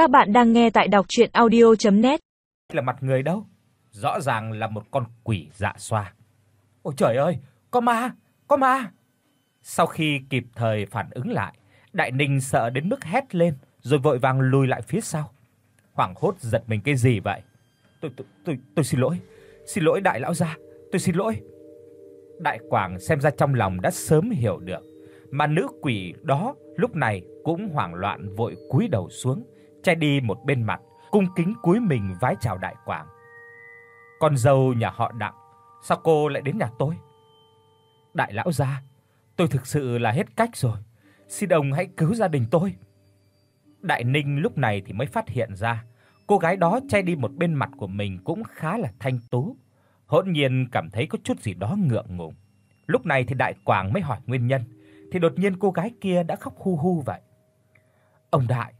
Các bạn đang nghe tại đọc audio net Là mặt người đâu? Rõ ràng là một con quỷ dạ xoa. Ôi trời ơi, có ma, có ma. Sau khi kịp thời phản ứng lại, Đại Ninh sợ đến mức hét lên rồi vội vàng lùi lại phía sau. Hoảng hốt giật mình cái gì vậy? Tôi tôi tôi tôi xin lỗi. Xin lỗi đại lão gia, tôi xin lỗi. Đại Quảng xem ra trong lòng đã sớm hiểu được, mà nữ quỷ đó lúc này cũng hoảng loạn vội cúi đầu xuống, che đi một bên mặt, cung kính cúi mình vái chào Đại Quảng. Con dâu nhà họ Đặng, sao cô lại đến nhà tôi? Đại lão gia, tôi thực sự là hết cách rồi, xin ông hãy cứu gia đình tôi. Đại Ninh lúc này thì mới phát hiện ra, cô gái đó che đi một bên mặt của mình cũng khá là thanh tú. Hỗn nhiên cảm thấy có chút gì đó ngượng ngùng. Lúc này thì Đại Quảng mới hỏi nguyên nhân, thì đột nhiên cô gái kia đã khóc hu hu vậy. Ông đại,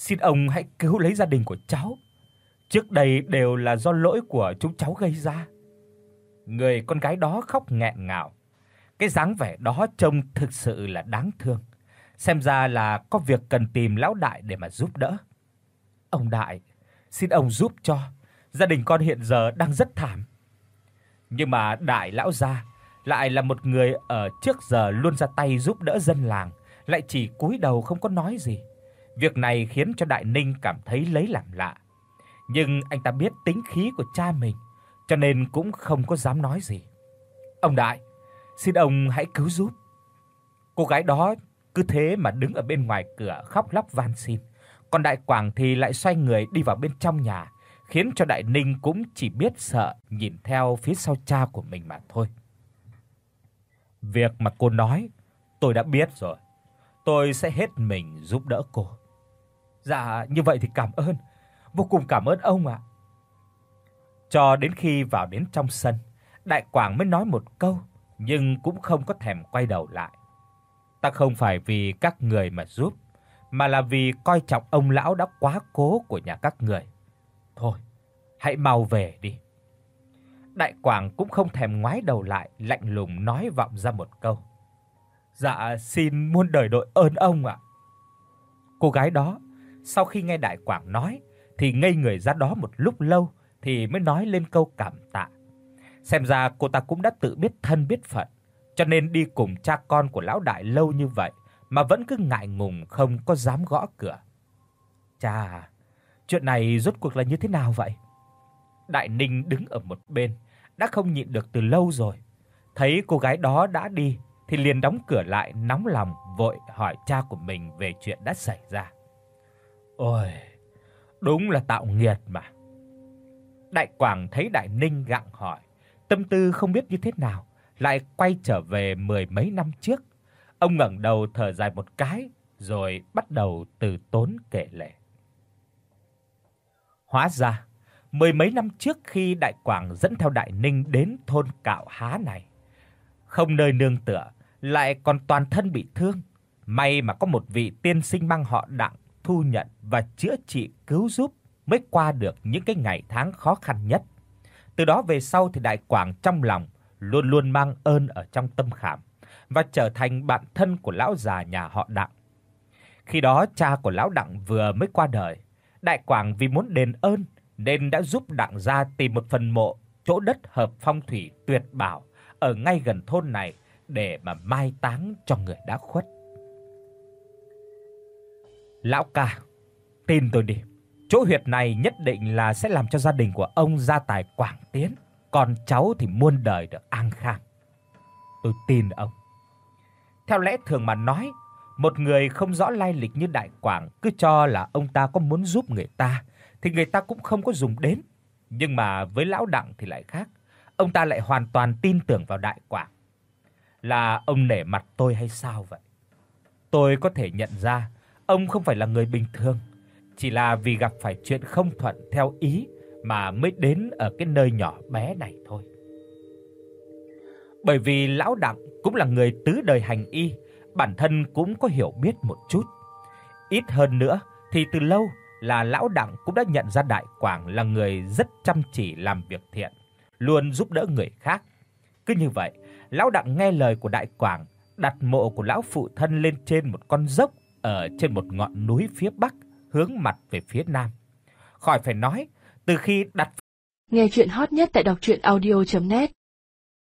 xin ông hãy cứu lấy gia đình của cháu. Trước đây đều là do lỗi của chúng cháu gây ra. Người con gái đó khóc nghẹn ngào. Cái dáng vẻ đó trông thực sự là đáng thương. Xem ra là có việc cần tìm lão đại để mà giúp đỡ. Ông đại, xin ông giúp cho, gia đình con hiện giờ đang rất thảm. Nhưng mà đại lão gia lại là một người ở trước giờ luôn ra tay giúp đỡ dân làng, lại chỉ cúi đầu không có nói gì. Việc này khiến cho Đại Ninh cảm thấy lấy làm lạ. Nhưng anh ta biết tính khí của cha mình, cho nên cũng không có dám nói gì. "Ông đại, xin ông hãy cứu giúp." Cô gái đó cứ thế mà đứng ở bên ngoài cửa khóc lóc van xin. Còn Đại Quảng thì lại xoay người đi vào bên trong nhà, khiến cho Đại Ninh cũng chỉ biết sợ nhìn theo phía sau cha của mình mà thôi. Việc mà cô nói, tôi đã biết rồi. Tôi sẽ hết mình giúp đỡ cô. Dạ, như vậy thì cảm ơn. Vô cùng cảm ơn ông ạ. Cho đến khi vào đến trong sân, Đại Quảng mới nói một câu, nhưng cũng không có thèm quay đầu lại. Ta không phải vì các người mà giúp, mà là vì coi trọng ông lão đã quá cố của nhà các người. Thôi, hãy mau về đi. Đại Quảng cũng không thèm ngoái đầu lại, lạnh lùng nói vọng ra một câu. Dạ xin muôn đời đội ơn ông ạ. Cô gái đó sau khi nghe Đại Quảng nói thì ngây người ra đó một lúc lâu thì mới nói lên câu cảm tạ. Xem ra cô ta cũng đã tự biết thân biết phận, cho nên đi cùng cha con của lão đại lâu như vậy mà vẫn cứ ngại ngùng không có dám gõ cửa. Cha, chuyện này rốt cuộc là như thế nào vậy? Đại Ninh đứng ở một bên, đã không nhịn được từ lâu rồi. Thấy cô gái đó đã đi thì liền đóng cửa lại nóng lòng vội hỏi cha của mình về chuyện đã xảy ra. Ôi, đúng là tạo nghiệt mà. Đại Quảng thấy Đại Ninh gặng hỏi, tâm tư không biết như thế nào, lại quay trở về mười mấy năm trước. Ông ngẩng đầu thở dài một cái, rồi bắt đầu từ tốn kể lể. Hóa ra, mười mấy năm trước khi Đại Quảng dẫn theo Đại Ninh đến thôn Cạo Há này, không nơi nương tựa, lại còn toàn thân bị thương, may mà có một vị tiên sinh mang họ Đặng thu nhận và chữa trị cứu giúp mới qua được những cái ngày tháng khó khăn nhất. Từ đó về sau thì Đại Quảng trong lòng luôn luôn mang ơn ở trong tâm khảm và trở thành bạn thân của lão già nhà họ Đặng. Khi đó cha của lão Đặng vừa mới qua đời, Đại Quảng vì muốn đền ơn nên đã giúp Đặng gia tìm một phần mộ chỗ đất hợp phong thủy tuyệt bảo ở ngay gần thôn này để mà mai táng cho người đã khuất. Lão ca, tin tôi đi, chỗ huyệt này nhất định là sẽ làm cho gia đình của ông gia tài quảng tiến, còn cháu thì muôn đời được an khang. Tôi tin ông. Theo lẽ thường mà nói, một người không rõ lai lịch như Đại Quảng cứ cho là ông ta có muốn giúp người ta thì người ta cũng không có dùng đến. Nhưng mà với lão Đặng thì lại khác, ông ta lại hoàn toàn tin tưởng vào Đại Quảng. Là ông nể mặt tôi hay sao vậy? Tôi có thể nhận ra ông không phải là người bình thường, chỉ là vì gặp phải chuyện không thuận theo ý mà mới đến ở cái nơi nhỏ bé này thôi. Bởi vì lão Đặng cũng là người tứ đời hành y, bản thân cũng có hiểu biết một chút. Ít hơn nữa thì từ lâu là lão Đặng cũng đã nhận ra Đại Quảng là người rất chăm chỉ làm việc thiện, luôn giúp đỡ người khác. Cứ như vậy, lão Đặng nghe lời của Đại Quảng, đặt mộ của lão phụ thân lên trên một con dốc ở trên một ngọn núi phía bắc hướng mặt về phía nam. Khỏi phải nói, từ khi đặt Nghe truyện hot nhất tại doctruyenaudio.net